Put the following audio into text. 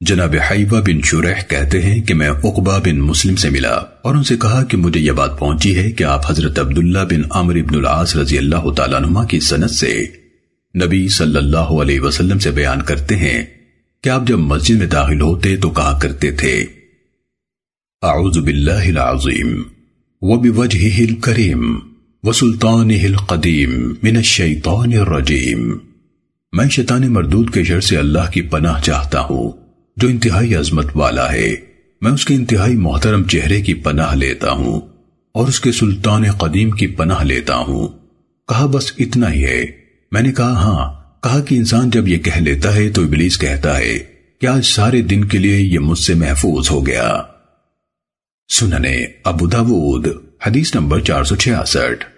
جناب حیبہ بن شرح کہتے ہیں کہ میں اقبہ بن مسلم سے ملا اور ان سے کہا کہ مجھے یہ بات پہنچی ہے کہ آپ حضرت عبداللہ بن عمر بن العاص رضی اللہ تعالیٰ عنہ کی سنت سے نبی صلی اللہ علیہ وسلم سے بیان کرتے ہیں کہ آپ جب مسجد میں داخل ہوتے تو کہا کرتے تھے، اعوذ باللہ العظیم وبوجہہ الکریم وسلطانہ القدیم من الشیطان الرجیم۔ میں شیطان مردود کے شر سے اللہ کی پناہ چاہتا ہوں۔ جو انتہائی عظمت والا ہے۔ میں اس کے انتہائی محترم چہرے کی پناہ لیتا ہوں اور اس کے سلطان قدیم کی پناہ لیتا ہوں۔ کہا، بس اتنا ہی ہے۔ میں نے کہا ہاں۔ کہا کہ انسان جب یہ کہہ لیتا ہے تو ابلیس کہتا ہے کہ آج سارے دن کے لیے یہ مجھ سے محفوظ ہو گیا۔ سننے، ابو داود، حدیث نمبر چار سو چھیاسٹھ۔